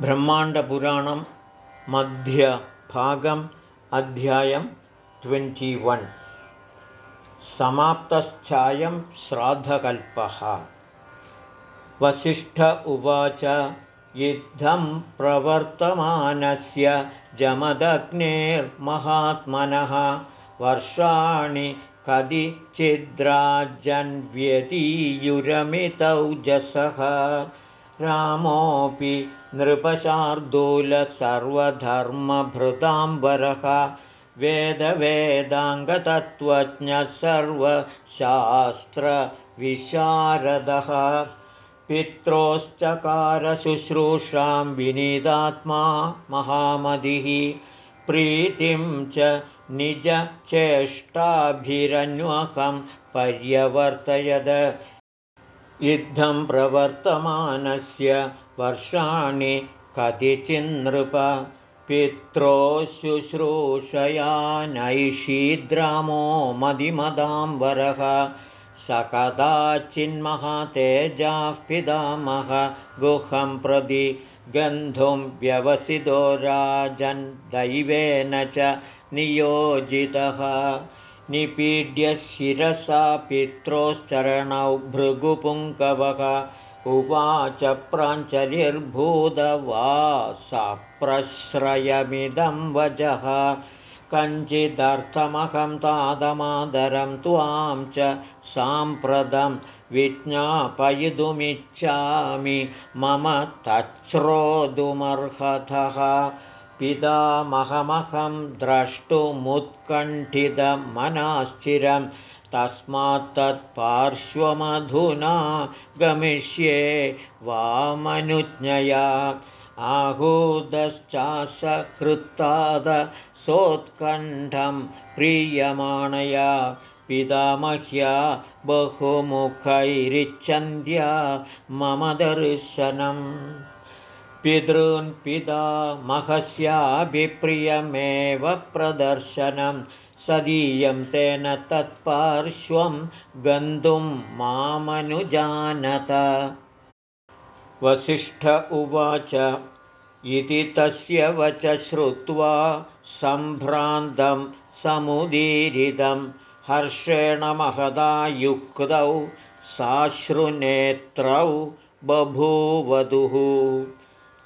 ब्रह्माण्डपुराणं मध्यभागम् अध्यायं ट्वेण्टिवन् समाप्तश्चायं श्राद्धकल्पः। वसिष्ठ उवाच युद्धं प्रवर्तमानस्य जमदग्नेर्महात्मनः वर्षाणि कदिचिद्राजन्व्यतीयुरमितौजसः रामोऽपि नृपशार्दूलसर्वधर्मभृताम्बरः वेदवेदाङ्गतत्त्वज्ञः सर्वशास्त्रविशारदः पित्रोश्चकारशुश्रूषां विनीतात्मा महामतिः प्रीतिं च निजचेष्टाभिरन्वहं पर्यवर्तयद युद्धं प्रवर्तमानस्य वर्षाणि कतिचिन्नृप। पित्रो शुश्रूषया नैषीद्रामो मदिमदाम्बरः। स कदाचिन्महातेजाः पितामह गुहं प्रति गन्धुं व्यवसितो राजन् दैवेन च नियोजितः निपीड्य शिरसा पित्रोश्चरणौ भृगुपुङ्कवः उवाच प्राञ्चलिर्भूतवा सप्रश्रयमिदं वजः। कञ्चिदर्थमहं तादमादरं त्वां च साम्प्रतं विज्ञापयितुमिच्छामि। मम तच्छ्रोतुमर्हतः पितामहमहं द्रष्टुमुत्कण्ठितमनाश्चिरं तस्मात् तत्पार्श्वमधुना गमिष्ये वामनुज्ञया। आहूतश्चासकृत्ताद सोत्कण्ठं प्रीयमाणया। पितामह्या बहुमुखैरिच्छन्द्या मम दर्शनम् पितॄन् पिता महस्याभिप्रियमेव प्रदर्शनं। सदीयं तेन तत्पार्श्वं गन्तुं मामनुजानत। वसिष्ठ उवाच इति तस्य वच श्रुत्वा सम्भ्रान्तं समुदीरितं। हर्षेण महदा युक्तौ साश्रुनेत्रौ बभूवधुः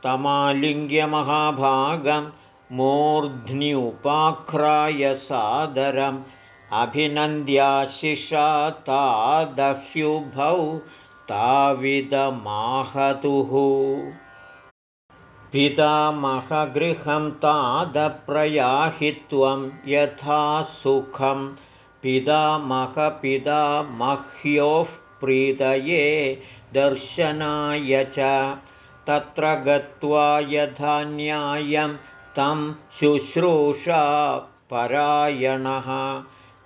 तमालिङ्ग्यमहाभागं मूर्ध्न्युपाख्राय सादरम् अभिनन्द्याशिषा तादह्युभौ ताविदमाहतुः। पितामहगृहं तादप्रयाहित्वं यथा सुखं पितामहपितामह्योः प्रीतये दर्शनाय च तत्र गत्वा यथा न्यायं तं शुश्रूषा परायणः।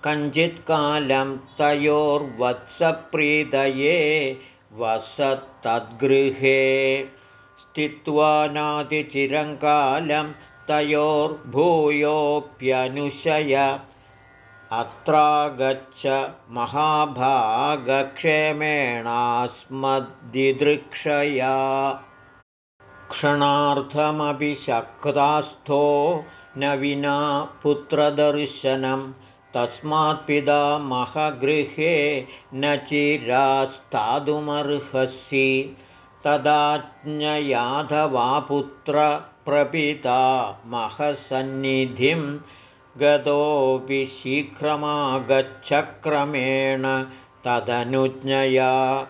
कञ्चित्कालं तयोर्वत्सप्रीतये वसत्तद्गृहे स्थित्वा नातिचिरङ्कालं तयोर्भूयोऽप्यनुशय अत्रागच्छ महाभागक्षेमेणास्मद्दिदृक्षया क्षणार्थमपि शक्तास्थो न विना पुत्रदर्शनं। तस्मात्पिता महगृहे न चिरास्तादुमर्हसि। तदाज्ञयाधवापुत्रप्रपिता महसन्निधिं गतोऽपि शीघ्रमागच्छक्रमेण तदनुज्ञया।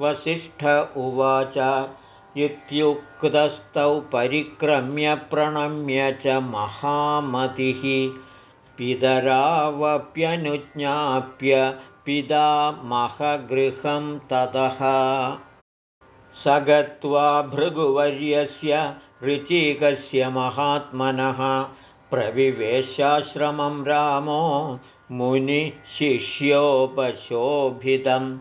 वसिष्ठ उवाच इत्युक्तस्तौ परिक्रम्य प्रणम्य च महामतिः। पितरावप्यनुज्ञाप्य पिता महगृहं ततः। स गत्वा भृगुवर्यस्य ऋचिकस्य महात्मनः प्रविवेशाश्रमं रामो मुनिशिष्योपशोभितम्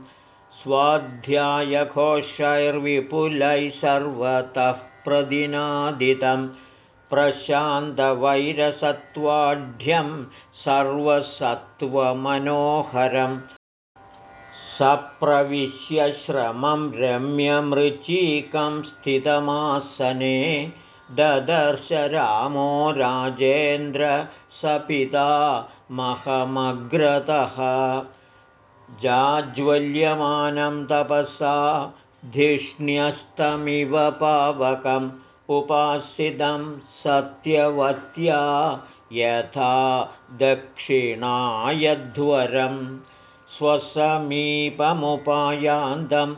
स्वाध्यायघोषैर्विपुलैः सर्वतः प्रदिनादितं प्रशान्तवैरसत्वाढ्यं सर्वसत्त्वमनोहरं। सप्रविश्य श्रमं रम्यमृचीकं स्थितमासने ददर्श रामो राजेन्द्र सपिता महमग्रतः जाज्वल्यमानं तपसा धिष्ण्यस्तमिव पावकम् उपासितं सत्यवत्या यथा दक्षिणायध्वरं स्वसमीपमुपायान्तं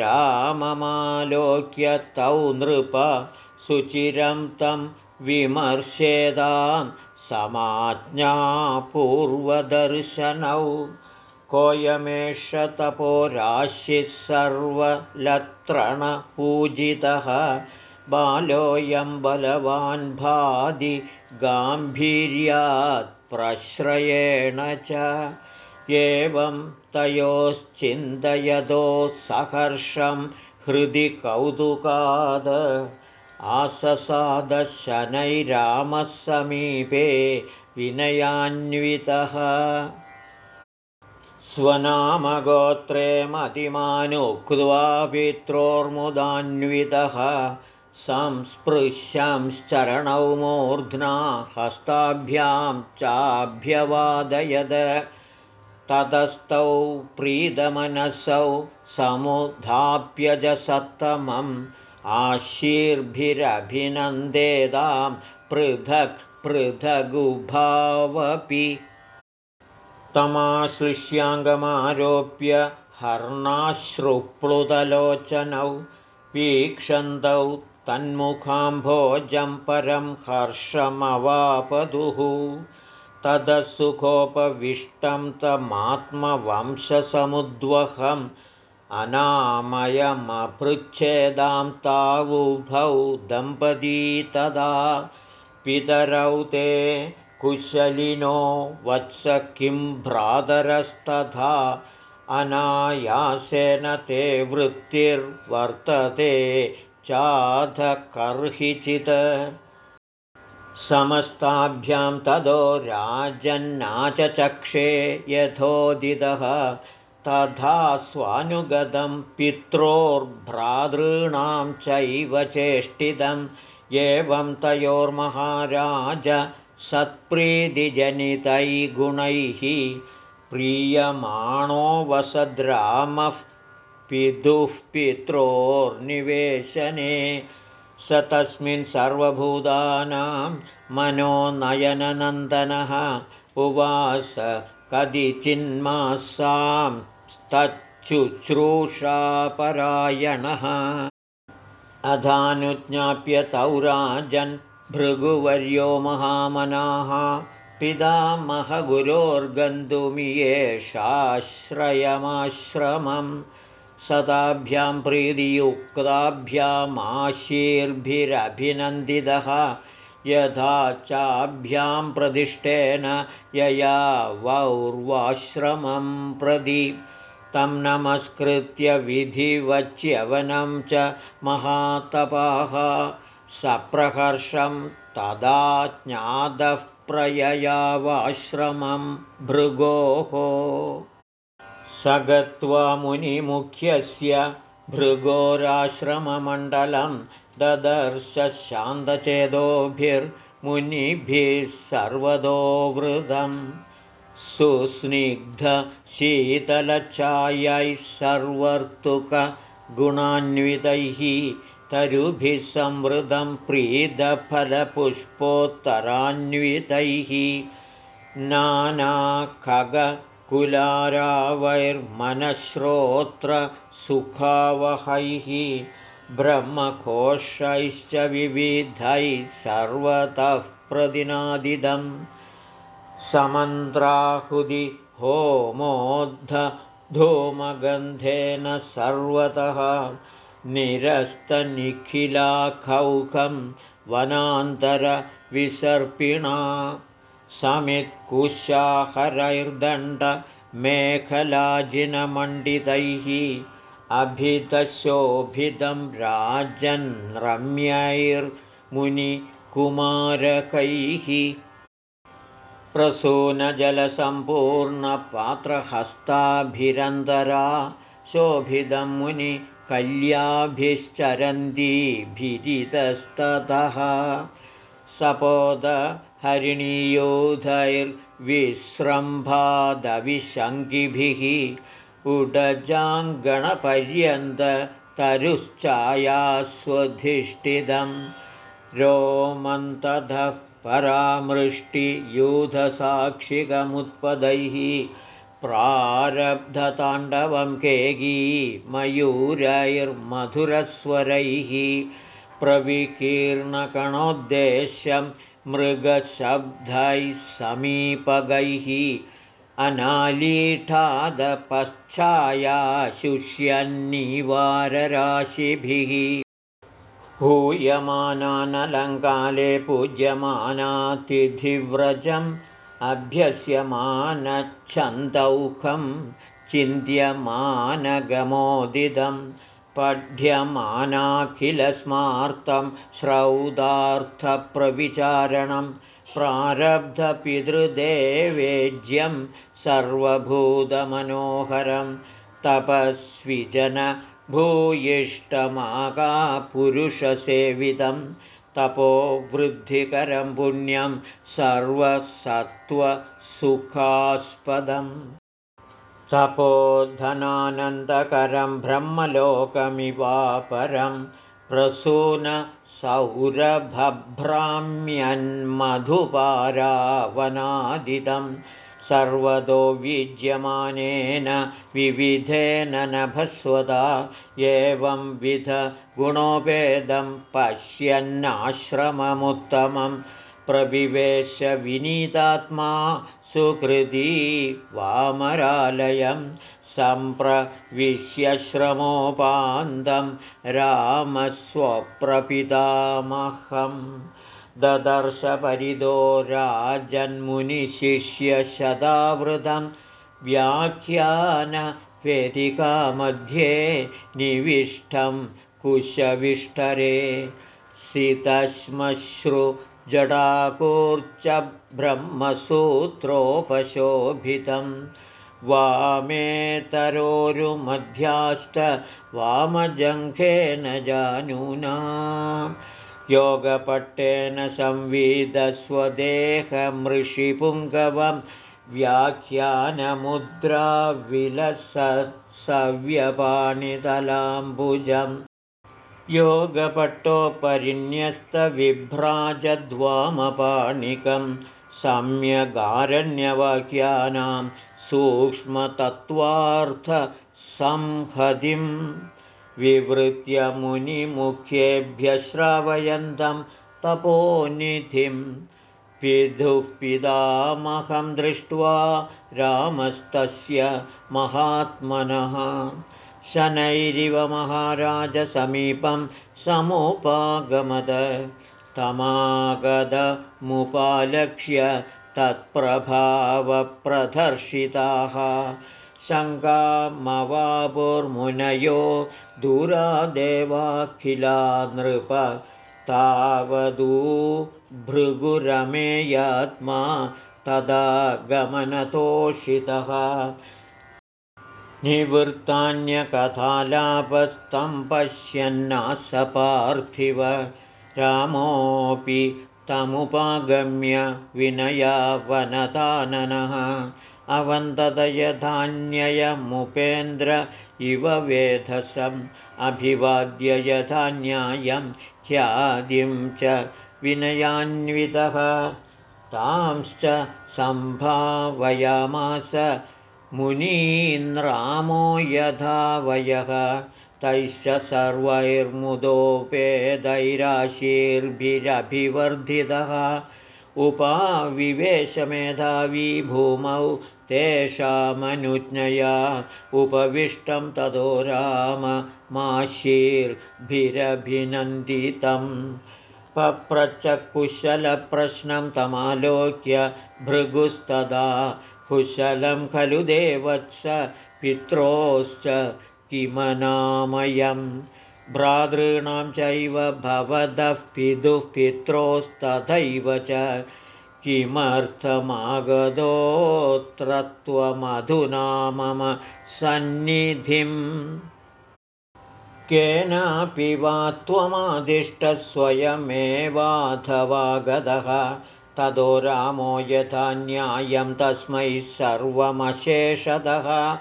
राममालोक्य तौ नृप सुचिरं तं विमर्शेदां समाज्ञापूर्वदर्शनौ कोऽयमेष तपोराशिः सर्वलत्रणपूजितः बालोऽयं बलवान् भादि गाम्भीर्यात् प्रश्रयेण च। एवं तयोश्चिन्तयतो सहर्षं हृदि कौतुकाद। आससादशनैरामः समीपे विनयान्वितः स्वनामगोत्रे मतिमानुक्त्वा पित्रोर्मुदान्वितः संस्पृश्यंश्चरणौ मूर्ध्ना हस्ताभ्यां चाभ्यवादयद। ततस्तौ प्रीतमनसौ समुधाप्यजसत्तमम् आशीर्भिरभिनन्देदां पृथक् पृथगुभावपि तमाश्लिष्याङ्गमारोप्य हर्णाश्रुप्लुतलोचनौ वीक्षन्तौ तन्मुखाम्भोजं परं हर्षमवापदुः। तदसुखोपविष्टं तमात्मवंशसमुद्वहम् अनामयमपृच्छेदां तावुभौ दम्पती तदा पितरौ ते कुशलिनो वत्स किं भ्रातरस्तथा अनायासेन ते वृत्तिर्वर्तते चाधकर्हिचित्। समस्ताभ्यां तदो राजन्नाचचक्षे यथोदितः तथा स्वानुगतं पित्रोर्भ्रातॄणां चैव चेष्टितम् एवं तयोर्महाराज सत्प्रीतिजनितैगुणैः प्रीयमाणो वसद्रामः पितुः पित्रोर्निवेशने स तस्मिन् सर्वभूतानां मनोनयननन्दनः उवास कदिचिन्मासां तच्छुश्रूषापरायणः। अधानुज्ञाप्य तौराजन् भृगुवर्यो महामनाः पितामहगुरोर्गन्तुमियेषाश्रयमाश्रमं सदाभ्यां प्रीतियुक्ताभ्यामाशीर्भिरभिनन्दितः यथा चाभ्यां प्रतिष्ठेन यया वौर्वाश्रमं प्रदि तं नमस्कृत्य विधिवच्यवनं च महातपाः सप्रहर्षं तदा ज्ञातः प्रययावाश्रमं भृगोः। स गत्वा मुनिमुख्यस्य भृगोराश्रममण्डलं ददर्श शान्तचेदोभिर्मुनिभिः सर्वतोवृतं सुस्निग्धशीतलच्छायैः सर्वर्तुकगुणान्वितैः तरुभिः संवृतं प्रीतफलपुष्पोत्तरान्वितैः नानाखगकुलारावैर्मनश्रोत्रसुखावहैः ब्रह्मकोशैश्च विविधैः सर्वतः प्रतिनादिदं समन्त्राहुदि होमोद्धूमगन्धेन सर्वतः निरस्तनिखिलाखौखं वनान्तरविसर्पिणा समित्कुशाहरैर्दण्डमेखलाजिनमण्डितैः अभितशोभितं राजन् रम्यैर्मुनिकुमारकैः प्रसूनजलसम्पूर्णपात्रहस्ताभिरन्तरा शोभिदं मुनि कल्याभिश्चरन्तीभिरितस्ततः सपोदहरिणीयोधैर्विस्रम्भादविशङ्किभिः उडजाङ्गणपर्यन्ततरुश्चायास्वधिष्ठितं रोमन्ततः परामृष्टियूधसाक्षिकमुत्पदैः प्रारब्धताण्डवं केगी मयूरैर्मधुरस्वरैः प्रविकीर्णकणोद्देश्यं मृगशब्दैः समीपगैः अनालीठादपश्चाया शुष्यन्निवारराशिभिः हूयमानानलङ्काले पूज्यमानातिथिव्रजम् अभ्यस्यमानच्छन्दौखं चिन्त्यमानगमोदितं पठ्यमानाखिलस्मार्तं श्रौदार्थप्रविचारणं प्रारब्धपितृदेवेज्यं सर्वभूतमनोहरं तपस्विजन भूयिष्ठमागापुरुषसेवितं तपोवृद्धिकरं पुण्यं सर्वसत्त्वसुखास्पदम्। तपोधनानन्दकरं ब्रह्मलोकमिवापरं प्रसूनसौरभभ्राम्यन्मधुपारावनादितं सर्वतो विद्यमानेन विविधेन नभस्वदा एवंविध गुणोपेदं पश्यन्नाश्रममुत्तमं प्रविवेशविनीतात्मा सुकृती वामरालयं सम्प्रविश्यश्रमोपान्तं रामस्वप्रपितामहम् ददर्शपरिदो राजन्मुनिशिष्यशतावृतं व्याख्यानवेदिकामध्ये निविष्टं कुशविष्ठरे सितश्मश्रुजडाकूर्च ब्रह्मसूत्रोपशोभितं वामेतरोरुमध्याश्च वामजङ्घेन जानुना योगपट्टेन संविदस्वदेहमृषिपुङ्गवं व्याख्यानमुद्राविलसत्सव्यपाणितलाम्बुजम् योगपट्टोपरिन्यस्तविभ्राजद्वामपाणिकं सम्यगारण्यवाक्यानां सूक्ष्मतत्त्वार्थसंहतिम् विवृत्य मुनिमुख्येभ्य श्रावयन्तं तपोनिधिं पितुः पितामहं दृष्ट्वा रामस्तस्य महात्मनः। शनैरिव महाराजसमीपं समुपागमद। तमागदमुपालक्ष्य तत्प्रभावप्रदर्शिताः। शङ्कामवापुर्मुनयो दूरादेवाखिला नृप तावदू भृगुरमेयात्मा तदा गमनतोषितः। निवृत्तान्यकथालापस्तं पश्यन्नासपार्थिव रामोऽपि तमुपागम्य विनयावनताननः अवन्तदयधान्ययमुपेन्द्र इव वेधसम् अभिवाद्य यथान्यायं ख्यादिं च विनयान्वितः। तांश्च सम्भावयामास मुनीन्द्रामो यथा वयः तैश्च सर्वैर्मुदोपेदैराशीर्भिरभिवर्धितः। उपाविवेशमेधावी भूमौ तेषामनुज्ञया उपविष्टं ततो राममाशीर्भिरभिनन्दितं पप्रचकुशलप्रश्नं तमालोक्य भृगुस्तदा कुशलं खलु देवत्स पित्रोश्च किमनामयं भ्रातॄणां चैव भवतः पितुः पित्रोस्तथैव च किमर्थमागतोऽत्र त्वमधुना मम सन्निधिम् केनापि वा त्वमादिष्टस्वयमेवाथवा गतः ततो रामो यथा न्यायं तस्मै सर्वमशेषतः।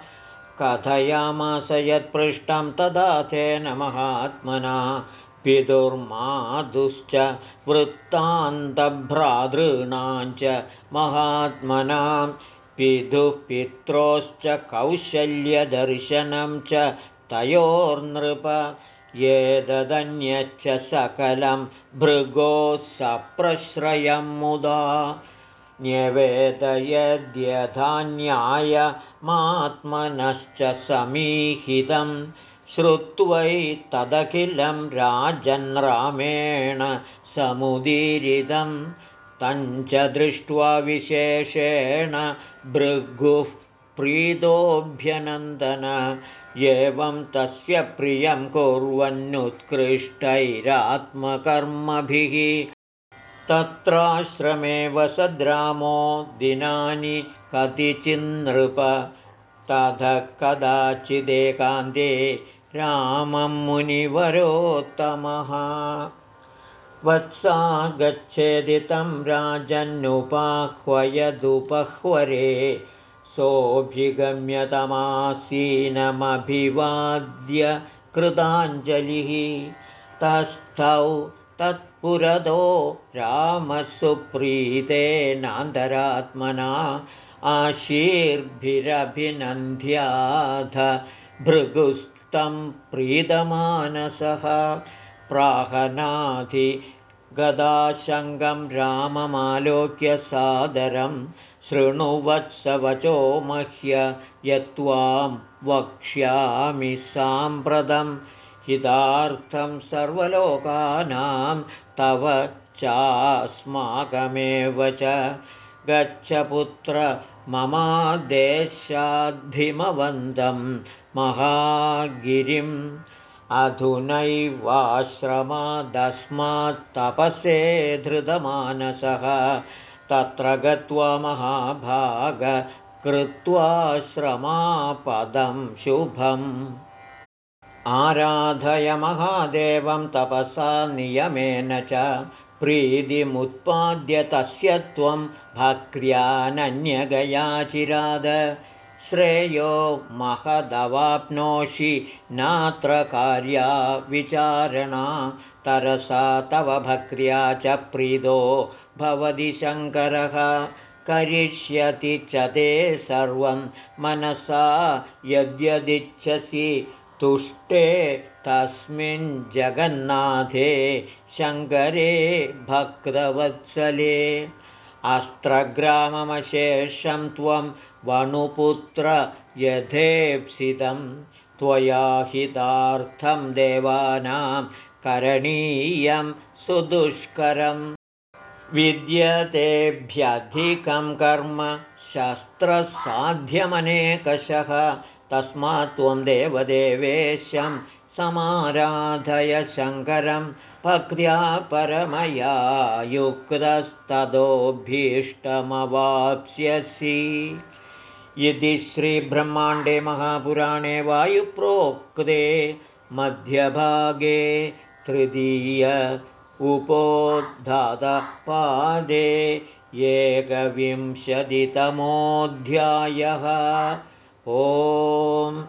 कथयामास यत्पृष्टं तदा तेन महात्मना पितुर्मातुश्च वृत्तान्तभ्रातॄणां च महात्मनां पितुः पित्रोश्च कौशल्यदर्शनं च तयोर्नृप। एतदन्यच्च सकलं भृगोः सप्रश्रयं मुदा। न्यवेदयद्यथान्यायमात्मनश्च समीहितं तदखिलं राजन्रामेण समुदीरितं तञ्च दृष्ट्वा विशेषेण भृगुः प्रीतोऽभ्यनन्दन एवं तस्य प्रियं कुर्वन्नुत्कृष्टैरात्मकर्मभिः तत्राश्रमे वसद्रामो दिनानि कतिचिन्नृप तथ कदाचिदेकान्ते रामं मुनिवरोत्तमः वत्सा गच्छेदि तं राजन्नुपाह्वयदुपह्वरे सोऽभिगम्यतमासीनमभिवाद्य कृताञ्जलिः। तस्थौ तत्पुरदो रामसुप्रीतेनान्तरात्मना आशीर्भिरभिनन्द्याथ भृगुस्तं प्रीतमानसः। प्राहनाधिगदाशङ्गं राममालोक्य सादरम् शृणुवत्सवचो मह्य यत्त्वां वक्ष्यामि साम्प्रतं हितार्थं सर्वलोकानां तव चास्माकमेव च गच्छपुत्र ममादेशाद्धिमवन्दं महागिरिम् अधुनैवाश्रमादस्मात्तपसे धृतमानसः। तत्र गत्वा महाभाग कृत्वा श्रमापदं शुभम्। आराधय महादेवं तपसा नियमेन च प्रीतिमुत्पाद्य तस्य त्वं भक्र्यानन्यगयाचिराद श्रेयो महदवाप्नोषि नात्र कार्या विचारणा तरसा तव भक्र्या च प्रीदो भवति शङ्करः। करिष्यति च ते सर्वं मनसा यद्यदिच्छसि तुष्टे तस्मिन् जगन्नाथे शङ्करे भक्तवत्सले अस्त्रग्राममशेषं त्वं वणुपुत्र यथेप्सितं त्वया हितार्थं देवानां करणीयं सुदुष्करम् विद्यतेभ्यधिकं कर्म शस्त्रसाध्यमनेकशः तस्मात् त्वं देवदेवेशं समाराधय शङ्करं भक्त्या परमया युक्तस्ततोऽभीष्टमवाप्स्यसि इति श्रीब्रह्माण्डे महापुराणे वायुप्रोक्ते मध्यभागे तृतीय उपोद्धातपादे एकविंशतितमोऽध्यायः। ओम्